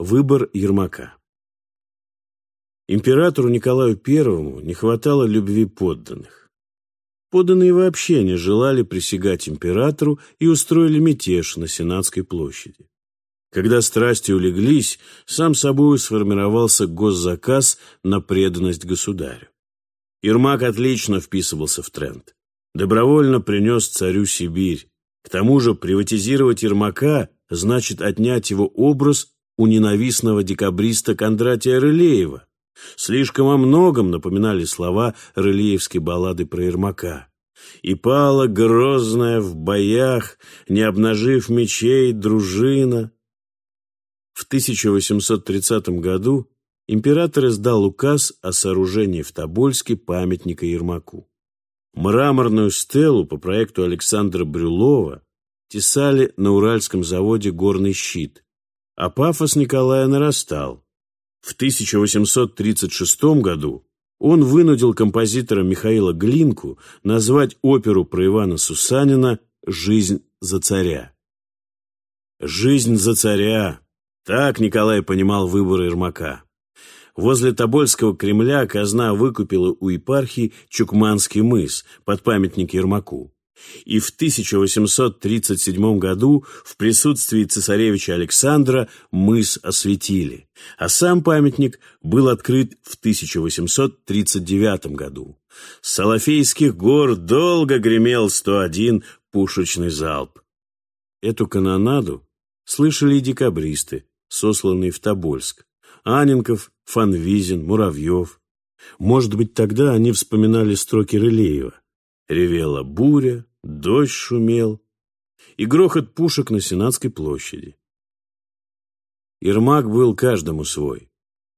Выбор Ермака Императору Николаю I не хватало любви подданных. Подданные вообще не желали присягать императору и устроили мятеж на Сенатской площади. Когда страсти улеглись, сам собой сформировался госзаказ на преданность государю. Ермак отлично вписывался в тренд. Добровольно принес царю Сибирь. К тому же приватизировать Ермака значит отнять его образ у ненавистного декабриста Кондратия Рылеева. Слишком о многом напоминали слова рылеевской баллады про Ермака. «И пала грозная в боях, не обнажив мечей, дружина». В 1830 году император издал указ о сооружении в Тобольске памятника Ермаку. Мраморную стелу по проекту Александра Брюлова тесали на Уральском заводе «Горный щит», а пафос Николая нарастал. В 1836 году он вынудил композитора Михаила Глинку назвать оперу про Ивана Сусанина «Жизнь за царя». «Жизнь за царя» — так Николай понимал выбор Ермака. Возле Тобольского Кремля казна выкупила у епархии Чукманский мыс под памятник Ермаку и в 1837 году в присутствии цесаревича Александра мыс осветили, а сам памятник был открыт в 1839 году. С Салафейских гор долго гремел 101 пушечный залп. Эту канонаду слышали и декабристы, сосланные в Тобольск. Аненков, Фанвизин, Муравьев. Может быть, тогда они вспоминали строки Рылеева. Ревела буря, дождь шумел и грохот пушек на Сенатской площади. Ермак был каждому свой.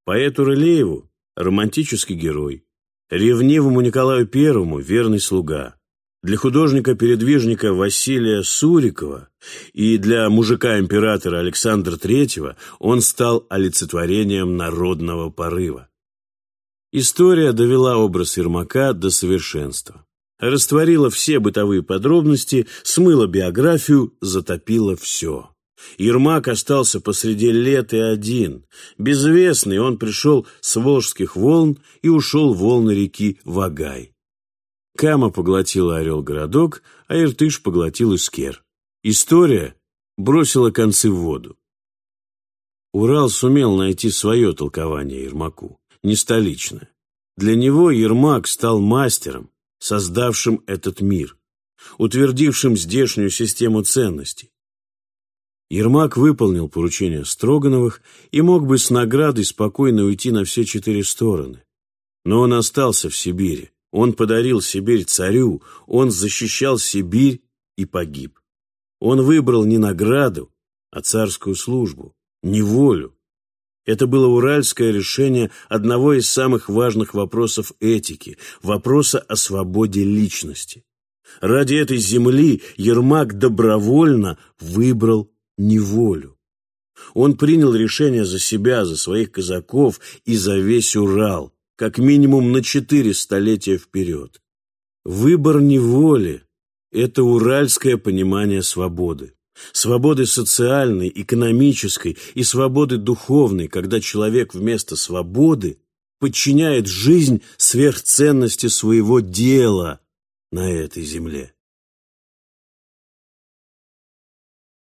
Поэту Рылееву – романтический герой, ревнивому Николаю Первому – верный слуга, для художника-передвижника Василия Сурикова и для мужика-императора Александра Третьего он стал олицетворением народного порыва. История довела образ Ермака до совершенства растворила все бытовые подробности, смыла биографию, затопила все. Ермак остался посреди лет и один. Безвестный он пришел с волжских волн и ушел в волны реки Вагай. Кама поглотила Орел-городок, а Иртыш поглотил Искер. История бросила концы в воду. Урал сумел найти свое толкование Ермаку, не столичное. Для него Ермак стал мастером, создавшим этот мир, утвердившим здешнюю систему ценностей. Ермак выполнил поручение Строгановых и мог бы с наградой спокойно уйти на все четыре стороны. Но он остался в Сибири, он подарил Сибирь царю, он защищал Сибирь и погиб. Он выбрал не награду, а царскую службу, не волю, это было уральское решение одного из самых важных вопросов этики, вопроса о свободе личности. Ради этой земли Ермак добровольно выбрал неволю. Он принял решение за себя, за своих казаков и за весь Урал, как минимум на четыре столетия вперед. Выбор неволи – это уральское понимание свободы свободы социальной, экономической и свободы духовной, когда человек вместо свободы подчиняет жизнь сверхценности своего дела на этой земле.